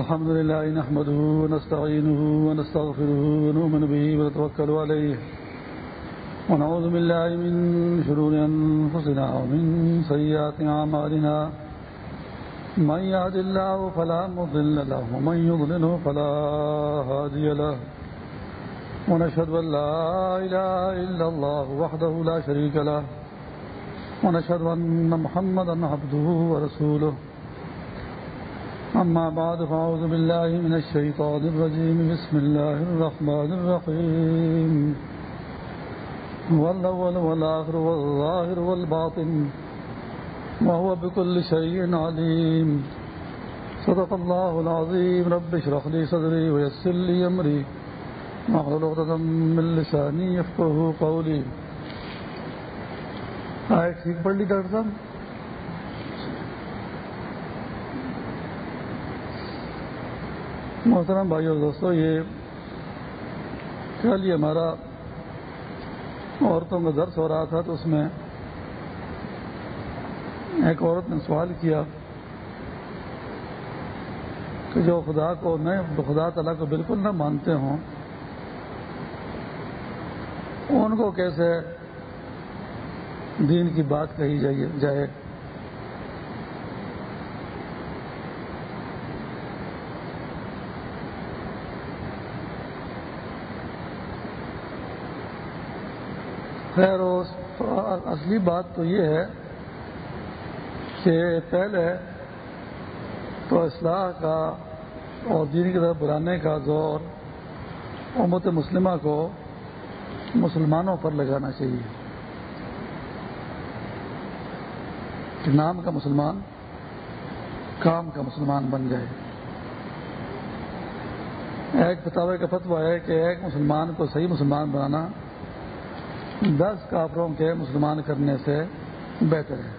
الحمد لله نحمده ونستعينه ونستغفره ونؤمن به ونتوكل عليه ونعوذ بالله من شرور أنفسنا ومن سيئات عمالنا من يهد الله فلا مضل له ومن يضلله فلا هادي له ونشهد أن لا إله إلا الله وحده لا شريك له ونشهد أن محمدا عبده ورسوله أما بعد، فأعوذ بالله من الشيطان الرجيم. بسم الله الرحمن الرحيم. هو الأول والآخر والظاهر والباطن، وهو بكل شيء عليم. صدق الله العظيم. رب اشرح لي صدري ويسر لي أمري. واحلل عقدة من لساني يفقهوا قولي. آئے ٹھیک پڑھ لی ڈاکٹر صاحب؟ محترم بھائی اور دوستو، یہ کل یہ ہمارا عورتوں کا درس ہو رہا تھا تو اس میں ایک عورت نے سوال کیا کہ جو خدا کو نئے خدا تعالیٰ کو بالکل نہ مانتے ہوں، ان کو کیسے دین کی بات کہی جائے؟ خیر اصلی بات تو یہ ہے کہ پہلے تو اصلاح کا اور دین کی طرف بلانے کا زور امت مسلمہ کو مسلمانوں پر لگانا چاہیے۔ کہ نام کا مسلمان، کام کا مسلمان بن جائے۔ ایک فتوے کا فتویٰ ہے کہ ایک مسلمان کو صحیح مسلمان بنانا دس کافروں کے مسلمان کرنے سے بہتر ہے۔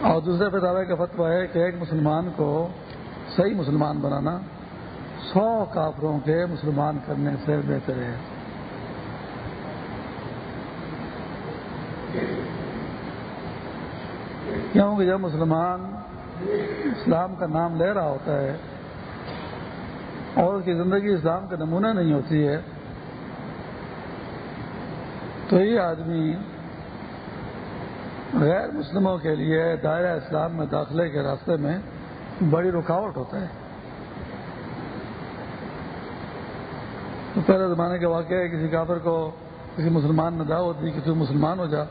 اور دوسرے فتوے کا فتویٰ ہے کہ ایک مسلمان کو صحیح مسلمان بنانا سو کافروں کے مسلمان کرنے سے بہتر ہے۔ کیونکہ جب مسلمان اسلام کا نام لے رہا ہوتا ہے اور اس کی زندگی اسلام کا نمونہ نہیں ہوتی ہے تو یہ آدمی غیر مسلموں کے لیے دائرہ اسلام میں داخلے کے راستے میں بڑی رکاوٹ ہوتا ہے۔ تو پہلے زمانے کے واقعہ ہے، کسی کافر کو کسی مسلمان نے دعوت دی کہ تو مسلمان ہو جا۔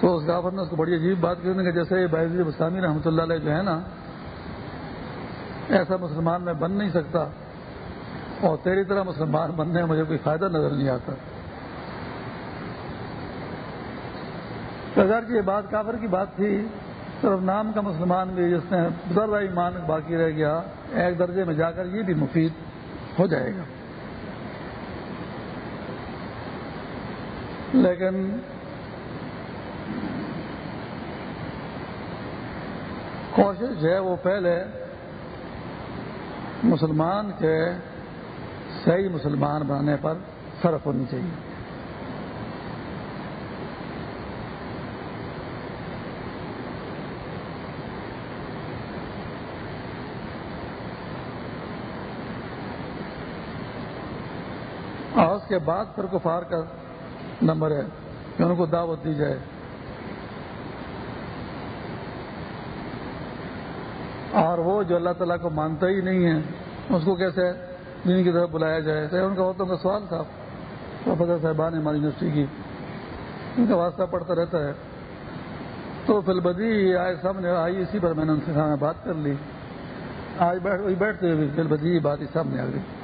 تو اس کافر نے اس کو بڑی عجیب بات کی کہ جیسے باعث بسامی رحمۃ اللہ علیہ جو ہے نا، ایسا مسلمان میں بن نہیں سکتا اور تیری طرح مسلمان بننے میں مجھے کوئی فائدہ نظر نہیں آتا۔ اگر جی، یہ بات کافر کی بات تھی۔ صرف نام کا مسلمان بھی جس نے درجہ ایمان باقی رہ گیا، ایک درجے میں جا کر یہ بھی مفید ہو جائے گا۔ لیکن کوشش ہے وہ پہلے مسلمان کے صحیح مسلمان بنانے پر صرف ہونی چاہیے۔ کے بعد پھر کفار کا نمبر ہے کہ ان کو دعوت دی جائے۔ اور وہ جو اللہ تعالیٰ کو مانتا ہی نہیں ہے، اس کو کیسے دین کی طرف بلایا جائے؟ تو ان کا عورتوں کا سوال تھا۔ پروفیسر صاحبان ہماری یونیورسٹی کی۔ ان کا واسطہ پڑھتا رہتا ہے۔ تو فل بدی آئے سامنے، آئی اسی پر میں نے ان سے سامنے بات کر لی۔ آج بیٹھ بیٹھتے ہوئے فل بات ہی سامنے آ گئی۔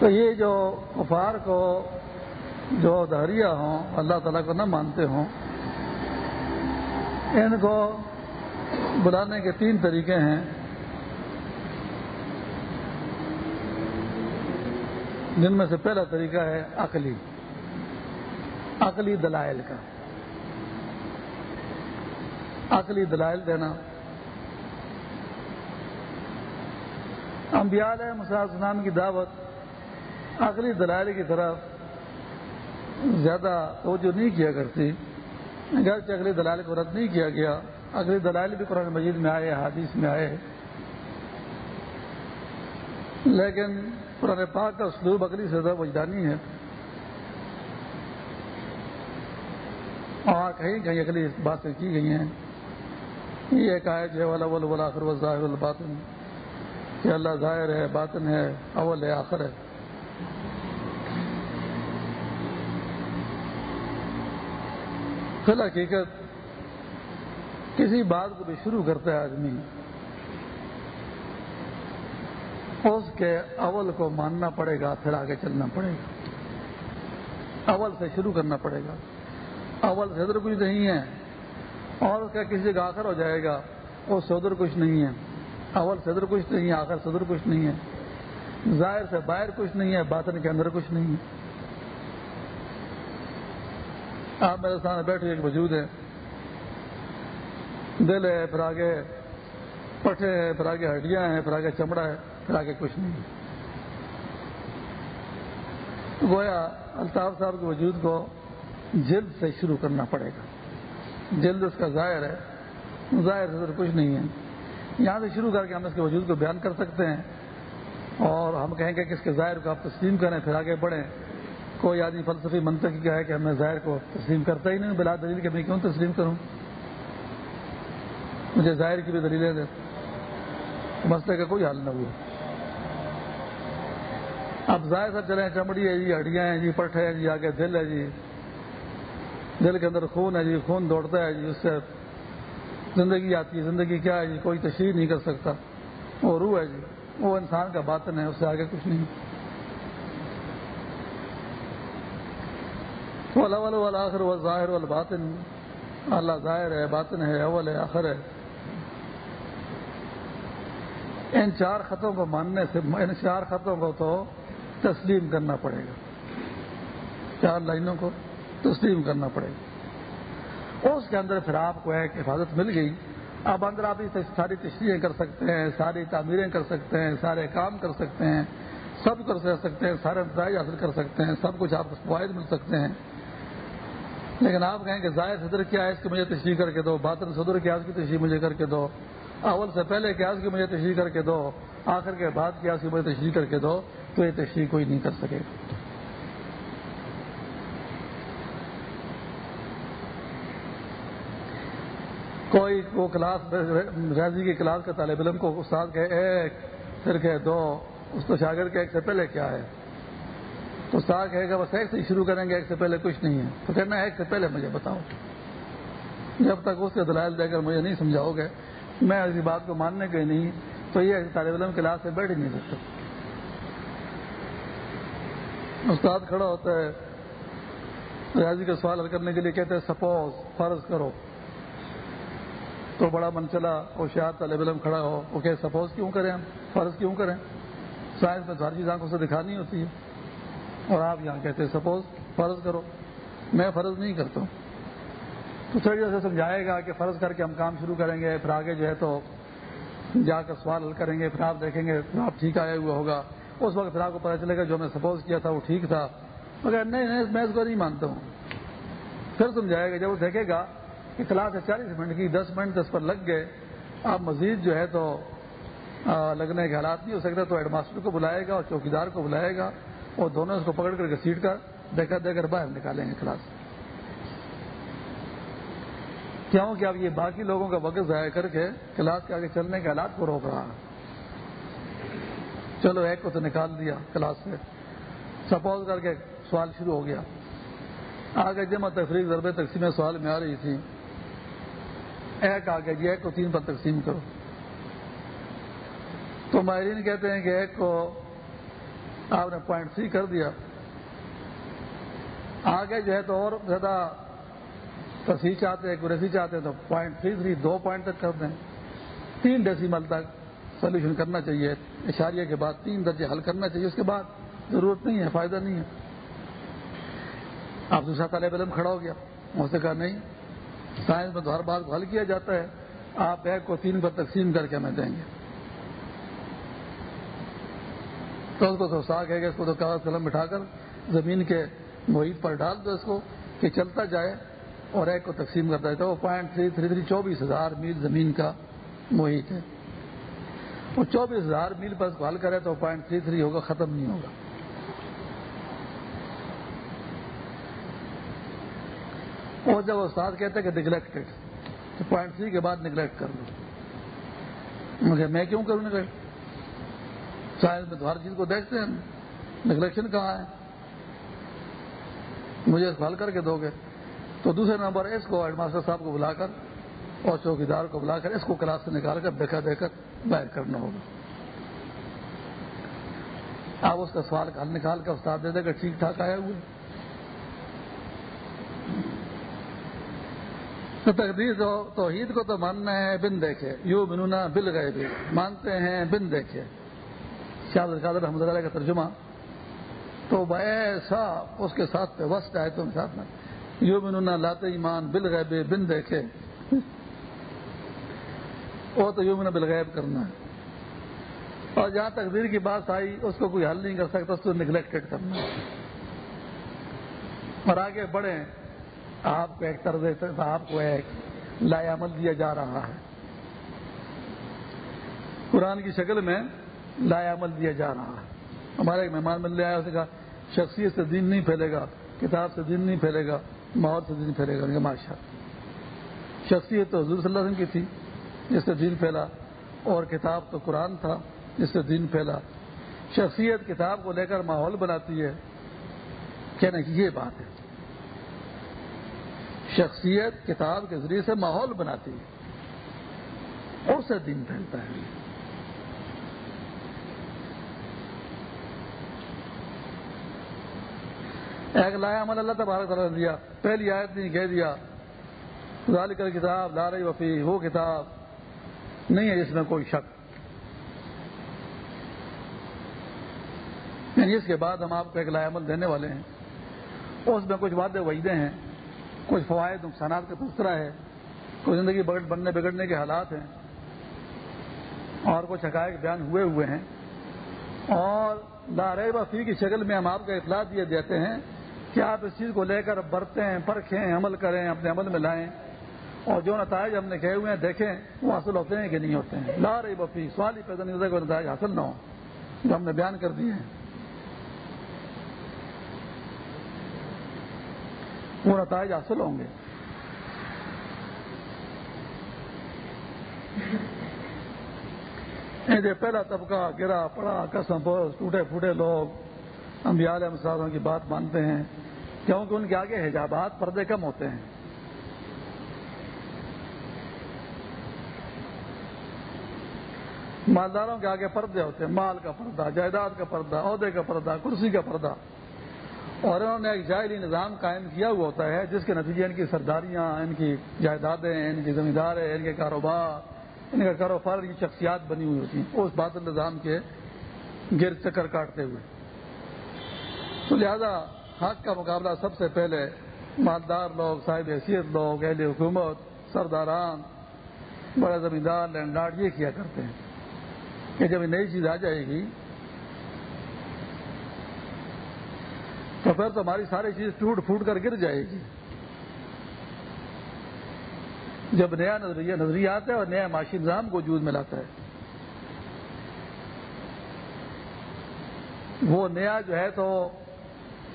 تو یہ جو کفار کو جو دہریہ ہوں، اللہ تعالیٰ کو نہ مانتے ہوں، ان کو بلانے کے تین طریقے ہیں۔ جن میں سے پہلا طریقہ ہے عقلی عقلی دلائل کا۔ عقلی دلائل دینا۔ انبیاء علیہ مساج نام کی دعوت عقلی دلائل کی طرف زیادہ توجہ نہیں کیا کرتی۔ اگرچہ اگلے دلائل کو رد نہیں کیا گیا اگلے دلائل بھی قرآن مجید میں آئے حادیث میں آئے۔ لیکن قرآن پاک کا اسلوب اگلی زیادہ وجدانی ہے۔ اور کہیں کہیں اگلی باتیں کی گئی ہیں۔ یہ ایک آئے جو والا آخر و ظاہر الباطن کہ اللہ ظاہر ہے، باطن ہے، اول ہے، آخر ہے۔ فی الحقیقت کسی بات کو بھی شروع کرتا ہے آدمی۔ اس کے اول کو ماننا پڑے گا، پھر آگے چلنا پڑے گا۔ اول سے شروع کرنا پڑے گا۔ اول سے ادھر کچھ نہیں ہے، اور اس کا کسی کا آخر ہو جائے گا؟ وہ سے ادھر کچھ نہیں ہے۔ اول سے ادھر کچھ نہیں ہے، آخر سے ادھر کچھ نہیں ہے۔ ظاہر سے باہر کچھ نہیں ہے، باطن کے اندر کچھ نہیں ہے۔ آپ میرے سامنے بیٹھے ایک وجود ہے دل ہے پھر آگے پٹھے ہیں پھر آگے ہڈیاں ہیں پھر آگے چمڑا ہے پھر آگے کچھ نہیں۔ گویا الطاف صاحب کے وجود کو جلد سے شروع کرنا پڑے گا۔ جلد اس کا ظاہر ہے۔ ظاہر سے کچھ نہیں ہے۔ یہاں سے شروع کر کے ہم اس کے وجود کو بیان کر سکتے ہیں۔ اور ہم کہیں گے کہ اس کے ظاہر کو آپ تسلیم کریں پھر آگے بڑھیں۔ کوئی آدمی فلسفی منطقی کا ہے کہ ہمیں ظاہر کو تسلیم کرتا ہی نہیں، بلا دلیل کہ میں کیوں تسلیم کروں؟ مجھے ظاہر کی بھی دلیلیں دیں۔ مسئلے کا کوئی حل نہ ہوا۔ اب ظاہر سب چلے چمڑی ہے جی ہڈیاں ہیں جی پٹھ ہے جی آگے دل ہے جی۔ دل کے اندر خون ہے جی خون دوڑتا ہے جی اس سے زندگی آتی ہے۔ زندگی کیا ہے جی؟ کوئی تشریح نہیں کر سکتا۔ وہ روح ہے جی۔ وہ انسان کا باطن ہے، اس سے آگے کچھ نہیں۔ اول آخر و ظاہر والباطن. اللہ ظاہر ہے، باطن ہے، اول ہے، آخر ہے. ان چار خطوں کو ماننے سے، ان چار خطوں کو تو تسلیم کرنا پڑے گا. چار لائنوں کو تسلیم کرنا پڑے گا. اس کے اندر پھر آپ کو ایک حفاظت مل گئی. اب اندر آپ ساری تشریحیں کر سکتے ہیں، ساری تعمیریں کر سکتے ہیں، سارے کام کر سکتے ہیں، سب کر سکتے ہیں، سارے نتائج حاصل کر سکتے ہیں، سب کچھ آپ کو فوائد مل سکتے ہیں. لیکن آپ کہیں کہ ظاہر صدر کیا ہے اس کی مجھے تشریح کر کے دو، باطن صدر کیا اس کی تشریح مجھے کر کے دو، اول سے پہلے کیا اس کی مجھے تشریح کر کے دو، آخر کے بعد کیا اس کی مجھے تشریح کر کے دو، تو یہ تشریح کوئی نہیں کر سکے گا۔ کوئی کو کلاس ریاضی کی کلاس کا طالب علم کو استاد کہ ایک، پھر کہ دو، اس کو شاگرد کے ایک سے پہلے کیا ہے؟ تو استاد کہے گا بس ایک سے شروع کریں گے، ایک سے پہلے کچھ نہیں ہے۔ تو کہنا ایک سے پہلے مجھے بتاؤ۔ جب تک اس کے دلائل دے کر مجھے نہیں سمجھاؤ گے، میں ایسی بات کو ماننے کے نہیں، تو یہ طالب علم کلاس سے بیٹھ ہی نہیں سکتا۔ استاد کھڑا ہوتا ہے، ریاضی کا سوال حل کرنے کے لیے کہتے ہیں سپوز فرض کرو۔ تو بڑا من چلا اور شاید طالب علم کھڑا ہو وہ کہ سپوز کیوں کریں ہم؟ فرض کیوں کریں؟ سائنس میں ہر چیز آنکھوں سے دکھانی ہوتی ہے۔ اور آپ یہاں کہتے ہیں سپوز فرض کرو، میں فرض نہیں کرتا ہوں. تو تھوڑی سے سمجھائے گا کہ فرض کر کے ہم کام شروع کریں گے، پھر آگے جو ہے تو جا کر سوال حل کریں گے، پھر آپ دیکھیں گے، پھر آپ ٹھیک آیا ہوا ہوگا۔ اس وقت پھر آپ کو پتا چلے گا جو میں سپوز کیا تھا وہ ٹھیک تھا۔ مگر نہیں نہیں، میں اس کو نہیں مانتا ہوں۔ پھر سمجھائے گا، جب وہ دیکھے گا کہ کلاس ہے چالیس منٹ کی، دس منٹ دس پر لگ گئے، آپ مزید جو ہے تو لگنے کے حالات نہیں ہو سکتے، تو ہیڈ ماسٹر کو بلائے گا اور چوکیدار کو بلائے گا۔ اور دونوں اس کو پکڑ کر کے سیٹ کر دیکھا دے کر باہر نکالیں گے کلاس۔ کیوں کہ اب یہ باقی لوگوں کا وقت ضائع کر کے کلاس کے آگے چلنے کے حالات کو روک رہا ہے۔ چلو، ایک کو تو نکال دیا کلاس سے۔ سپوز کر کے سوال شروع ہو گیا۔ آگے جمع تفریق ضرب تقسیم سوال میں آ رہی تھی۔ ایک آگے جی ایک کو تین پر تقسیم کرو۔ تو ماہرین کہتے ہیں کہ ایک کو آپ نے پوائنٹ سی کر دیا۔ آگے جو ہے تو اور زیادہ تصحیح چاہتے ہیں ایکوریسی چاہتے ہیں تو پوائنٹ تھری تھری دو پوائنٹ تک کر دیں۔ تین ڈیسیمل تک سولوشن کرنا چاہیے۔ اشاریہ کے بعد تین درجے حل کرنا چاہیے۔ اس کے بعد ضرورت نہیں ہے، فائدہ نہیں ہے۔ آپ دوسرا طالب علم کھڑا ہو گیا۔ اس نے کہا نہیں سائنس میں تو ہر بات کو حل کیا جاتا ہے۔ آپ ایک کو تین پر تقسیم کر کے ہمیں دیں گے۔ تو اس کو تو ساگ ہے کہ اس کو تو کاغذ قلم بٹھا کر زمین کے محیط پر ڈال دو اس کو کہ چلتا جائے اور ایک کو تقسیم کرتا ہے تو وہ پوائنٹ تھری تھری تھری چوبیس ہزار میل زمین کا محیط ہے۔ وہ چوبیس ہزار میل پر اس کو حل کرے تو پوائنٹ تھری تھری ہوگا، ختم نہیں ہوگا۔ اور جب استاد کہتے ہیں کہ نگلیکٹڈ تو پوائنٹ تھری کے بعد نگلیکٹ کر لو مجھے میں کیوں کروں نگلیکٹ سائنس میں تو ہر چیز کو دیکھتے ہیں نگلیکشن کہاں ہے؟ مجھے اس کو حل کر کے دو گے تو دوسرے نمبر اس کو ہیڈ ماسٹر صاحب کو بلا کر اور چوکیدار کو بلا کر اس کو کلاس سے نکال کر دیکھا دے کر باہر کرنا ہوگا۔ آپ اس کا سوال حل نکال کر استاد دے دے کر ٹھیک ٹھاک آئے ہوئے تو تقدیر توحید کو تو ماننا ہے، بن دیکھے۔ یو بنونا بل گئے بھی مانتے ہیں، بن دیکھے۔ شاہ قادر رحمد اللہ کا ترجمہ، تو ایسا اس کے ساتھ پہ وسط آئے تم ساتھ میں یو بنونا لاتے ایمان بل بن دیکھے۔ وہ تو یوں میں نے بلغیب کرنا ہے۔ اور جہاں تقدیر کی بات آئی، اس کو کوئی حل نہیں کر سکتا، اس کو نگلیکٹڈ کرنا ہے۔ اور آگے بڑھیں، آپ کو ایک طرز آپ کو ایک لایا عمل دیا جا رہا ہے۔ قرآن کی شکل میں لایا عمل دیا جا رہا ہے۔ ہمارے ایک مہمان مل آیا اسے کہا، شخصیت سے دین نہیں پھیلے گا، کتاب سے دین نہیں پھیلے گا ماحول سے دین پھیلے گا۔ ماشاء شخصیت تو حضور صلی اللہ علیہ وسلم کی تھی، جس سے دین پھیلا۔ اور کتاب تو قرآن تھا، جس سے دین پھیلا۔ شخصیت کتاب کو لے کر ماحول بناتی ہے۔ کہنا کہ یہ بات ہے۔ شخصیت کتاب کے ذریعے سے ماحول بناتی ہے۔ اور سے دین پھیلتا ہے۔ ایک لایا عمل اللہ تبارک تعالیٰ دیا، پہلی آیت نے کہہ دیا۔ ظال کر کتاب لا رہی وفی وہ کتاب نہیں ہے اس میں کوئی شک۔ یعنی اس کے بعد ہم آپ کو ایک لائے عمل دینے والے ہیں۔ اس میں کچھ وعدے وعیدے ہیں، کچھ فوائد، نقصانات کا تذکرہ ہے۔ کچھ زندگی بننے، بگڑنے کے حالات ہیں۔ اور کچھ حقائق بیان ہوئے ہوئے ہیں۔ اور لارے وفی کی شکل میں ہم آپ کا اطلاع دیے دیتے ہیں۔ کہ آپ اس چیز کو لے کر برتیں، پرکھیں، عمل کریں، اپنے عمل میں لائیں۔ اور جو نتائج ہم نے کہے ہوئے ہیں، دیکھیں، وہ حاصل ہوتے ہیں کہ نہیں ہوتے ہیں۔ لا رہی بفی سوال ہی پیدا نہیں ہوتا کوئی نتائج حاصل نہ ہو جو ہم نے بیان کر دیے ہیں۔ وہ نتائج حاصل ہوں گے۔ پہلا طبقہ گرا، پڑا، قسم پوس ٹوٹے پھوٹے لوگ۔ انبیاء علیہ مسالوں کی بات مانتے ہیں، کیونکہ ان کے آگے حجابات پردے کم ہوتے ہیں۔ مالداروں کے آگے پردے ہوتے ہیں، مال کا پردہ، جائیداد کا پردہ، عہدے کا پردہ، کرسی کا پردہ۔ اور انہوں نے ایک جائلی نظام قائم کیا ہوا ہوتا ہے، جس کے نتیجے ان کی سرداریاں، ان کی جائیدادیں، ان کی زمینداریں، ان کے کاروبار، ان کا کاروبار ان کی شخصیات بنی ہوئی ہوتی ہیں۔ اس بادل نظام کے گر چکر کاٹتے ہوئے۔ تو لہذا حق کا مقابلہ سب سے پہلے مالدار لوگ، صاحب حیثیت لوگ، اہل حکومت، سرداران، بڑے زمیندار، لینڈ لارڈ، یہ کیا کرتے ہیں؟ کہ جب نئی چیز آ جائے گی، تو پھر تو ہماری ساری چیز ٹوٹ پھوٹ کر گر جائے گی۔ جب نیا نظریہ نظریہ آتا ہے اور نیا معاشی نظام کو وجود میں لاتا ہے۔ وہ نیا جو ہے تو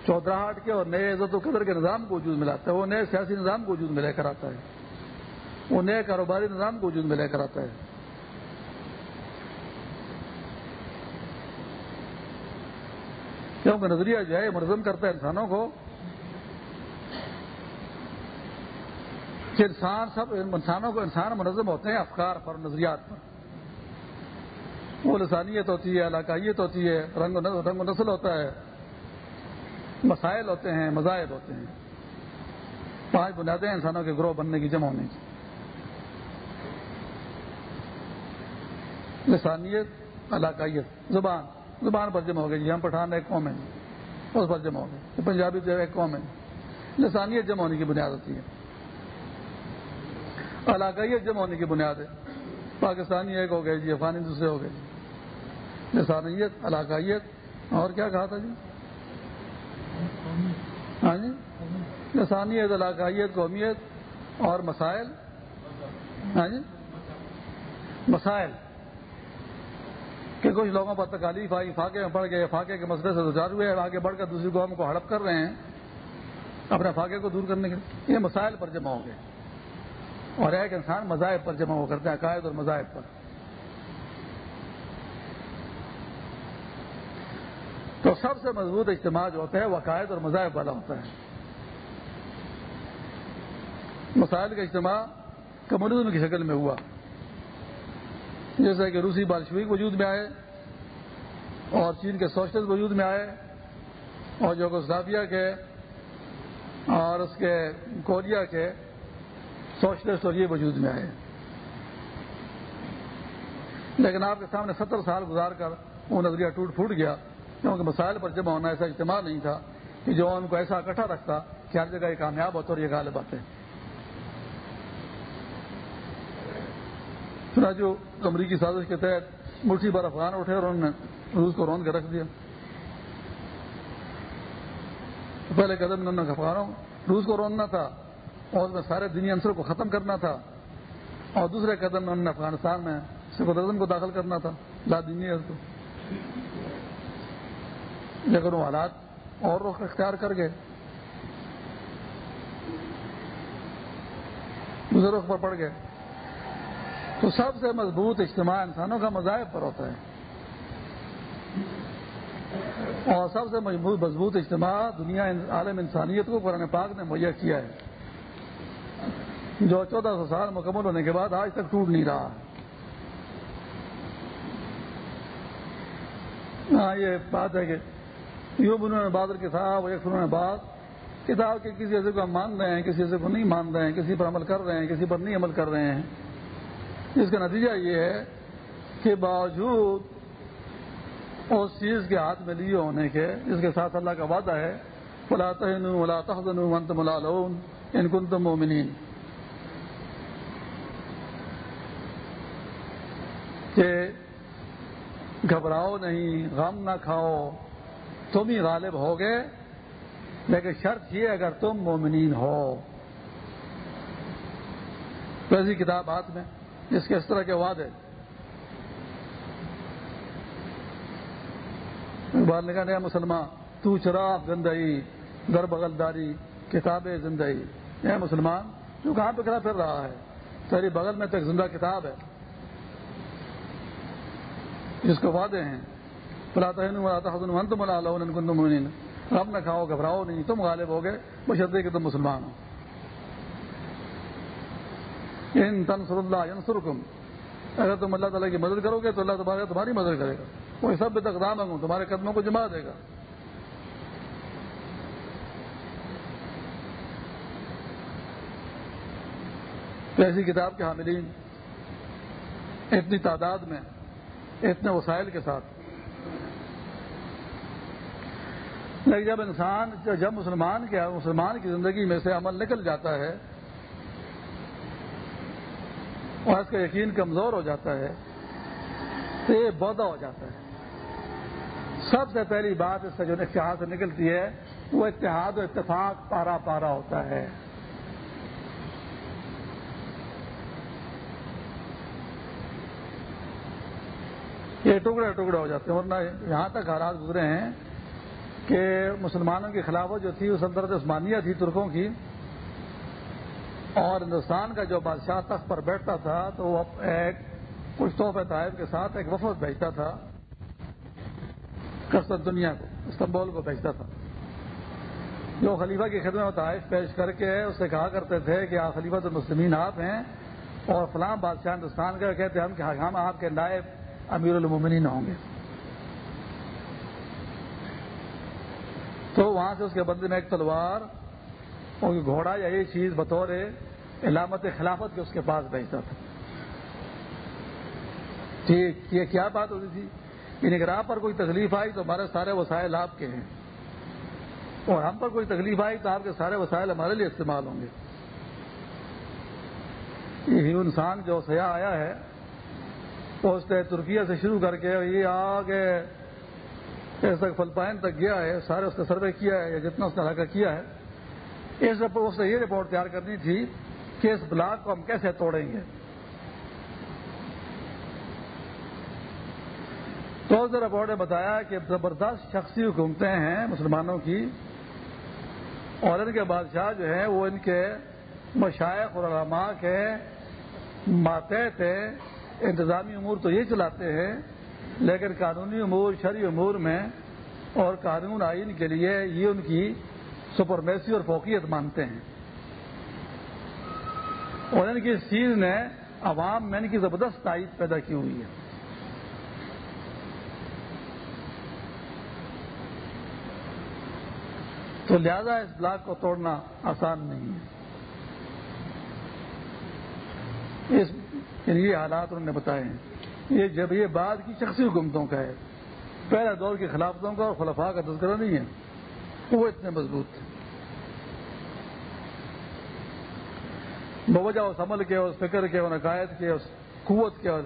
چودراہٹ کے اور نئے عزت و قدر کے نظام کو وجود میں لاتا ہے، وہ نئے سیاسی نظام کو وجود میں لے کر آتا ہے۔ وہ نئے کاروباری نظام کو وجود میں لے کر آتا ہے۔ کیونکہ نظریہ جو ہے منظم کرتا ہے انسانوں کو۔ کہ انسان سب، انسانوں کو انسان منظم ہوتے ہیں افکار پر، نظریات پر۔ وہ لسانیت ہوتی ہے، علاقائیت ہوتی ہے، رنگ رنگ و نسل ہوتا ہے۔ مسائل ہوتے ہیں مذاہب ہوتے ہیں۔ پانچ بنیادیں انسانوں کے گروہ بننے کی، جمع ہونے کی۔ لسانیت، علاقائیت، زبان۔ زبان پر جمع ہو گئی۔ جی ہم پٹھان ایک قوم ہے اس پر جمع ہو گئی۔ پنجابی جو ایک قوم ہے۔ لسانیت جمع ہونے کی بنیاد ہوتی ہے۔ علاقائیت جمع ہونے کی بنیاد ہے۔ پاکستانی ایک ہو گئے جی افغانی دوسرے ہو گئے۔ جی لسانیت، علاقائیت۔ اور کیا کہا تھا جی؟ ہاں جی۔ لسانیت علاقائیت، قومیت اور مسائل۔ ہاں جی۔ مسائل۔ کہ کچھ لوگوں پر تکالیف آئی، فاقے میں پڑ گئے، فاقے کے مسئلے سے دچار ہوئے اور آگے بڑھ کر دوسری قوم کو ہڑپ کر رہے ہیں اپنے فاقے کو دور کرنے کے لیے۔ یہ مسائل پر جمع ہو گئے۔ اور ایک انسان مذاہب پر جمع ہو کرتے ہیں عقائد اور مذاہب پر۔ سب سے مضبوط اجتماع جو ہوتا ہے وہ عقائد اور مذاہب والا ہوتا ہے۔ مسائل کا اجتماع کمیونزم کی شکل میں ہوا۔ جیسے کہ روسی بالشوک وجود میں آئے اور چین کے سوشلسٹ وجود میں آئے اور جو کے اور اس کے کوریا کے سوشلسٹ اور یہ وجود میں آئے۔ لیکن آپ کے سامنے ستر سال گزار کر وہ نظریہ ٹوٹ پھوٹ گیا۔ کیونکہ مسائل پر جمع ہونا ایسا اجتماع نہیں تھا کہ جو ان کو ایسا اکٹھا رکھتا کہ ہر جگہ یہ کامیاب ہوتا اور یہ غالب آتے۔ جو امریکی سازش کے تحت مٹھی بار افغان اٹھے اور انہوں نے روس کو روند کر رکھ دیا۔ پہلے قدم انہوں نے افغانوں، روس کو روندنا تھا اور میں سارے دینی عنصر کو ختم کرنا تھا۔ اور دوسرے قدم میں انہوں نے افغانستان میں سکھ اعظم کو داخل کرنا تھا لادینی کو۔ لیکن وہ حالات اور رخ اختیار کر گئے دوسرے رخ پر پڑ گئے تو سب سے مضبوط اجتماع انسانوں کا مذاہب پر ہوتا ہے۔ اور سب سے مضبوط مضبوط اجتماع دنیا عالم انسانیت کو قرآن پاک نے مہیا کیا ہے۔ جو چودہ سو سال مکمل ہونے کے بعد آج تک ٹوٹ نہیں رہا۔ ہاں یہ بات ہے کہ یوں انہوں نے بادل کے صاحب ایک سنوں نے بات کتاب کے کسی ایسے کو ہم مان رہے ہیں، کسی ایسے کو نہیں مان رہے ہیں، کسی پر عمل کر رہے ہیں، کسی پر نہیں عمل کر رہے ہیں۔ اس کا نتیجہ یہ ہے کہ باوجود اس چیز کے ہاتھ میں لیے ہونے کے، جس کے ساتھ اللہ کا وعدہ ہے فلا ولا منت ملا ان کن تم مومنین کہ گھبراؤ نہیں، غم نہ کھاؤ۔ تم ہی غالب ہو گئے لیکن شرط یہ اگر تم مومنین ہو۔ ایسی کتاب ہاتھ میں، جس کے اس طرح کے وعدے۔ بال نکال نیا مسلمان، تو چراغ زندگی، در بغل داری کتاب زندگی۔ یہ مسلمان، تو کہاں پہ پھر رہا ہے؟ تیری بغل میں تو ایک زندہ کتاب ہے۔ جس کو وعدے ہیں۔ رب نہ کھاؤ گھبراؤ نہیں، تم غالب ہو گئے بشدے کہ تم مسلمان ہو۔ ان تنصر اللہ ینصرکم۔ اگر تم اللہ تعالیٰ کی مدد کرو گے تو اللہ تمہارے تمہاری مدد کرے گا۔ وہ سب تک رام ہوں تمہارے قدموں کو جما دے گا۔ ایسی کتاب کے حاملین، اتنی تعداد میں، اتنے وسائل کے ساتھ لیکن جب انسان جب مسلمان کے مسلمان کی زندگی میں سے عمل نکل جاتا ہے، اور اس کا یقین کمزور ہو جاتا ہے، تو یہ بودا ہو جاتا ہے۔ سب سے پہلی بات اس سے جو اتحاد سے نکلتی ہے، وہ اتحاد و اتفاق پارا پارا ہوتا ہے۔ یہ ٹکڑے ٹکڑے ہو جاتے ہیں، ورنہ یہاں تک حالات گزرے ہیں کہ مسلمانوں کی خلافت جو تھی اس اندر عثمانیہ تھی، ترکوں کی۔ اور ہندوستان کا جو بادشاہ تخت پر بیٹھتا تھا تو وہ ایک کچھ تحفے طائف کے ساتھ ایک وفد بھیجتا تھا کثرت دنیا کو، استنبول کو بھیجتا تھا۔ جو خلیفہ کی خدمت طائف پیش کر کے اسے کہا کرتے تھے کہ آپ خلیفہ المسلمین آپ ہیں اور فلاں بادشاہ ہندوستان کا، کہتے ہیں ہم کہ ہم آپ کے نائب امیر المومنین ہوں گے۔ تو وہاں سے اس کے بدلے میں ایک تلوار اور گھوڑا یا یہ چیز بطور علامت خلافت کے اس کے پاس بھیجتا تھا۔ ٹھیک یہ کیا بات ہوتی تھی؟ کہ اگر آپ پر کوئی تکلیف آئی تو ہمارے سارے وسائل آپ کے ہیں۔ اور ہم پر کوئی تکلیف آئی تو آپ کے سارے وسائل ہمارے لیے استعمال ہوں گے۔ یہ انسان جو سیاح آیا ہے اس نے ترکیہ سے شروع کر کے یہ آگے تک فلپائن تک گیا ہے، سارے اس کا سروے کیا ہے یا جتنا اس نے علاقہ کیا ہے۔ اس اس نے یہ رپورٹ تیار کرنی تھی کہ اس بلاک کو ہم کیسے توڑیں گے۔ تو اس رپورٹ نے بتایا کہ زبردست شخصی حکومتیں ہیں مسلمانوں کی اور ان کے بادشاہ جو ہیں وہ ان کے مشائق اور علماء کے ماتحت ہیں، انتظامی امور تو یہ چلاتے ہیں لیکن قانونی امور، شرعی امور میں اور قانون آئین کے لیے یہ ان کی سپرمیسی اور فوقیت مانتے ہیں۔ اور ان کی اس چیز نے عوام میں ان کی زبردست تائید پیدا کی ہوئی ہے۔ تو لہذا اس بلاک کو توڑنا آسان نہیں ہے۔ اس یعنی یہ حالات انہوں نے بتائے ہیں۔ یہ جب یہ بعد کی شخصی حکومتوں کا ہے پہلے دور کی خلافتوں کا اور خلفاء کا تذکرہ نہیں ہے، وہ اتنے مضبوط تھے۔ بوجہ اس عمل کے، اس فکر کے ان عقائد کے، اس قوت کے، اور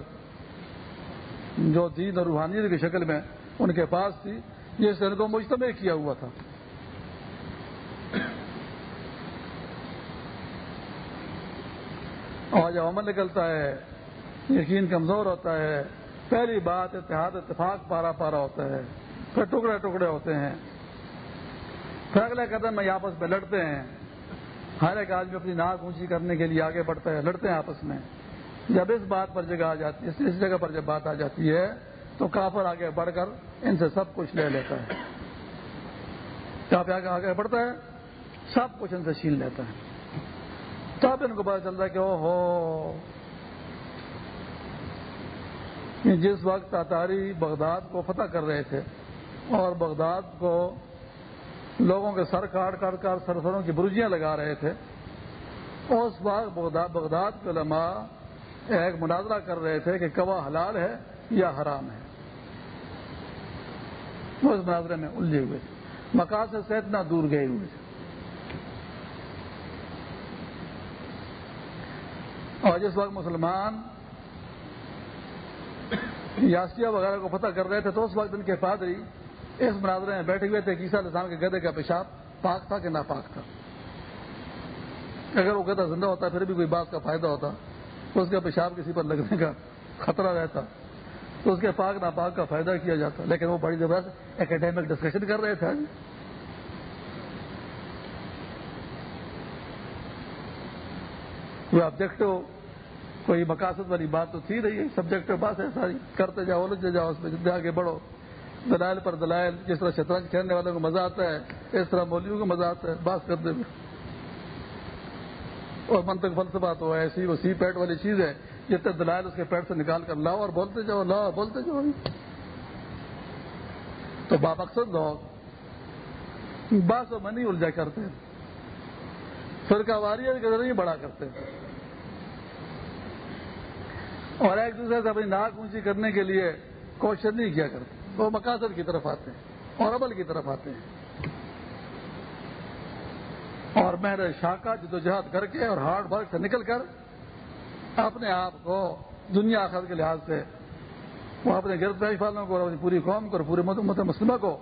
جو دین اور روحانیت کی شکل میں ان کے پاس تھی، یہ سن کو مجتمع کیا ہوا تھا۔ اور جب عمل نکلتا ہے یقین کمزور ہوتا ہے۔ پہلی بات اتحاد اتفاق پارا پارا ہوتا ہے۔ پھر ٹکڑے ٹکڑے ہوتے ہیں۔ پھر اگلے قدم میں آپس میں لڑتے ہیں۔ ہر ایک آدمی اپنی ناک اونچی کرنے کے لیے آگے بڑھتا ہے، لڑتے ہیں آپس میں۔ جب اس بات پر جگہ آ جاتی ہے، اس جگہ پر جب بات آ جاتی ہے، تو کافر آگے بڑھ کر ان سے سب کچھ لے لیتا ہے۔ کیا آگے بڑھتا ہے، سب کچھ ان سے چھین لیتا ہے۔ تب ان کو پتا چلتا ہے کہ او ہو جس وقت تاتاری بغداد کو فتح کر رہے تھے اور بغداد کو لوگوں کے سر کاٹ کاٹ کر سرسروں کی برجیاں لگا رہے تھے، اس وقت بغداد کے علماء ایک مناظرہ کر رہے تھے کہ کوا حلال ہے یا حرام ہے۔ وہ اس مناظرے میں الجھے ہوئے تھے۔ مقاصد سے اتنا دور گئے ہوئے تھے۔ اور جس وقت مسلمان یاسیہ وغیرہ کو فتح کر رہے تھے تو اس وقت ان کے پادری اس مناظرے میں بیٹھے ہوئے تھے کہ عیسیٰ کے گدے کا پیشاب پاک تھا کہ ناپاک تھا؟ اگر وہ گدا زندہ ہوتا پھر بھی کوئی بات کا فائدہ ہوتا، تو اس کا پیشاب کسی پر لگنے کا خطرہ رہتا، تو اس کے پاک ناپاک کا فائدہ کیا جاتا۔ لیکن وہ بڑی زبردست اکیڈیمک ڈسکشن کر رہے تھے۔ وہ آبجیکٹو کوئی مقاصد والی بات تو تھی رہی ہے۔ سبجیکٹ بات ہے ساری کرتے جاؤ لگ جاؤ، اس میں جتنے آگے بڑھو۔ دلائل پر دلائل، جس طرح شطرنج کھیلنے والوں کو مزہ آتا ہے، اس طرح مولیوں کو مزہ آتا ہے، بات کرتے ہوئے۔ اور منتق فلسفہ تو ایسی وہ سی پیٹ والی چیز ہے، جتنے دلائل اس کے پیٹ سے نکال کر لاؤ اور بولتے جاؤ، لاؤ بولتے جاؤ۔ تو بامقصد لوگ بات میں نہیں الجھا کرتے فرقہ واریت کے ذریعے بڑا کرتے اور ایک دوسرے سے اپنی ناک اونچی کرنے کے لیے کوشش نہیں کیا کرتے وہ مقاصد کی طرف آتے ہیں، اور عمل کی طرف آتے ہیں۔ اور میرے شاخہ جدوجہد کر کے اور ہارڈ ورک سے نکل کر اپنے آپ کو دنیا آخر کے لحاظ سے وہ اپنے گرد پیش والوں کو اور اپنی پوری قوم کو اور پورے مسلمہ کو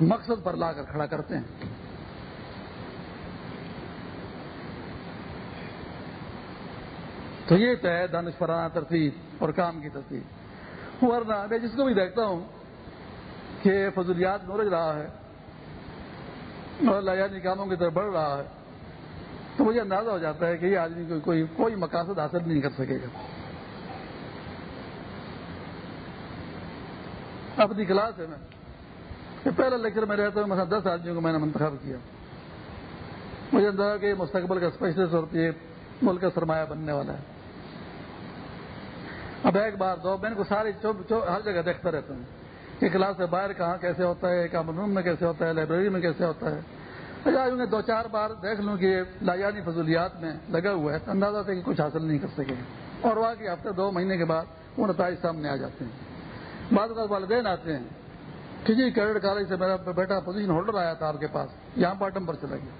مقصد پر لا کر کھڑا کرتے ہیں۔ تو یہ تو ہے دانش فرانہ ترتیب اور کام کی ترتیب۔ ورنہ میں جس کو بھی دیکھتا ہوں کہ فضولیات نورج رہا ہے اور لایانی کاموں کی طرف بڑھ رہا ہے تو مجھے اندازہ ہو جاتا ہے کہ یہ آدمی کوئی کوئی, کوئی مقاصد حاصل نہیں کر سکے گا۔ اپنی کلاس ہے میں۔ پہلا لیکچر میں رہتا ہوں مثلا دس آدمیوں کو میں نے منتخب کیا۔ مجھے اندازہ کہ مستقبل کا اسپیشلسٹ اور یہ ملک کا سرمایہ بننے والا ہے۔ اب ایک بار دو، میں ان کو ساری ہر جگہ دیکھتا رہتا ہوں۔ کہ کلاس سے باہر کہاں کیسے ہوتا ہے کامن روم میں کیسے ہوتا ہے، لائبریری میں کیسے ہوتا ہے۔ اچھا دو چار بار دیکھ لوں کہ لایانی فضولیات میں لگا ہوا ہے، اندازہ سے کہ کچھ حاصل نہیں کر سکے۔ اور وہاں کے ہفتے دو مہینے کے بعد وہ نتائج سامنے آ جاتے ہیں۔ بعض اوقات والدین آتے ہیں۔ کہ جی کریڈٹ کالج سے میرا بیٹا پوزیشن ہولڈر آیا تھا آپ کے پاس، یہاں باٹم پر چلا گیا۔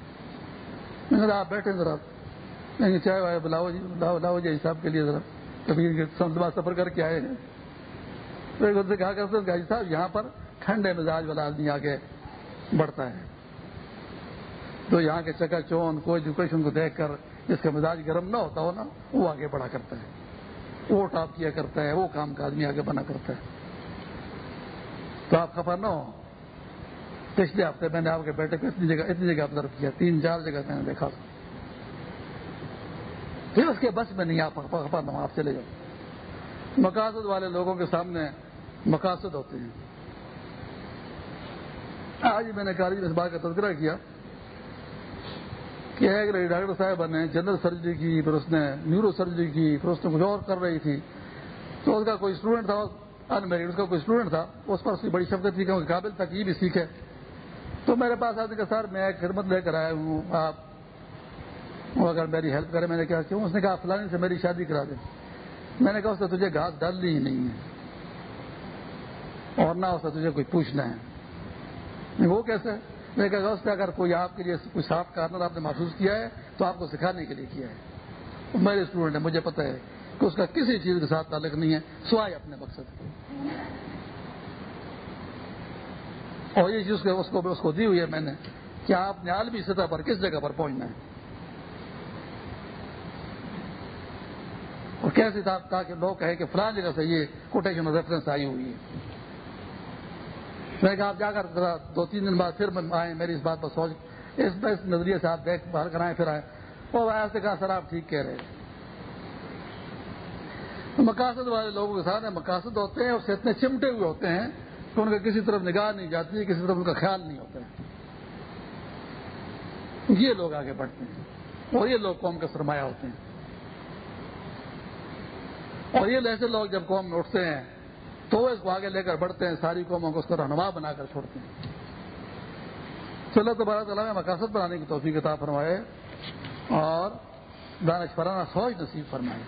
میں نے کہا آپ بیٹھے ذرا۔ چائے وائے بلاؤ جی بلاؤ جی حساب کے لیے ذرا۔ کبھی سفر کر کے آئے ہیں۔ تو ان سے کہا کرتے صاحب، یہاں پر ٹھنڈے مزاج والا آدمی آگے بڑھتا ہے۔ تو یہاں کے چکا چون کو ایجوکیشن کو دیکھ کر جس کا مزاج گرم نہ ہوتا ہو نا، وہ آگے بڑھا کرتا ہے۔ وہ ٹاپ کیا کرتا ہے، وہ کام کا آدمی آگے بنا کرتا ہے۔ تو آپ خفا نہ ہو پچھلے ہفتے میں نے آپ کے بیٹے کو اتنی جگہ اتنی جگہ آبزرو کیا، تین چار جگہ میں نے دیکھا پھر اس کے بس میں نہیں، آپ آپ چلے جاؤ۔ مقاصد والے لوگوں کے سامنے مقاصد ہوتے ہیں۔ آج میں نے کالج میں اس بات کا تذکرہ کیا کہ ایک ڈاکٹر صاحب نے جنرل سرجری کی، پھر اس نے نیورو سرجری کی، پھر اس نے کچھ اور کر رہی تھی۔ تو اس کا کوئی اسٹوڈنٹ تھا، ان میرڈ اس کا کوئی اسٹوڈنٹ تھا، اس پر اس کی بڑی شفقت تھی کہ قابل تک یہ بھی سیکھے۔ تو میرے پاس آدمی کہ سر میں ایک خدمت لے کر آیا ہوں، آپ اگر میری ہیلپ کرے، میں نے کیا کیوں؟ اس نے کہا فلانی سے میری شادی کرا دیں میں نے کہا، اس سے تجھے گھاس ڈالنی ہی نہیں ہے اور نہ اس سے تجھے کوئی پوچھنا ہے. وہ کیسے؟ میں نے کہا، اس پہ اگر کوئی آپ کے لیے کوئی صاف کارنر آپ نے محسوس کیا ہے، تو آپ کو سکھانے کے لیے کیا ہے۔ میرے اسٹوڈنٹ ہے مجھے پتا ہے کہ اس کا کسی چیز کے ساتھ تعلق نہیں ہے، سوائے اپنے مقصد اور یہ چیز اس کو اس کو دی ہوئی ہے میں نے کہ آپ نے عالمی سطح پر کس جگہ پر پہنچنا ہے۔ اور کیسے تاکہ لوگ کہیں کہ فلاں جگہ سے یہ کوٹیشن ریفرنس آئی ہوئی ہے۔ میں کہا آپ جا کر دو تین دن بعد پھر آئے میری اس بات پر سوچ۔ اس اس نظریے سے آپ دیکھ باہر کر آئے پھر آئے اور ایسے کہا، سر، آپ ٹھیک کہہ رہے مقاصد والے لوگوں کے ساتھ مقاصد ہوتے ہیں اور سے اتنے چمٹے ہوئے ہوتے ہیں کہ ان کا کسی طرف نگاہ نہیں جاتی، کسی طرف ان کا خیال نہیں ہوتا ہے۔ یہ لوگ آگے بڑھتے ہیں اور یہ لوگ قوم کا سرمایہ ہوتے ہیں۔ اور یہ ایسے لوگ جب قوم میں اٹھتے ہیں، تو وہ اس کو آگے لے کر بڑھتے ہیں، ساری قوموں کو اس کو رہنما بنا کر چھوڑتے ہیں۔ تو تو بارہ تعالیٰ میں مقاصد بنانے کی توفیق کتاب فرمائے اور دانش فرانا سوچ نصیب فرمائے۔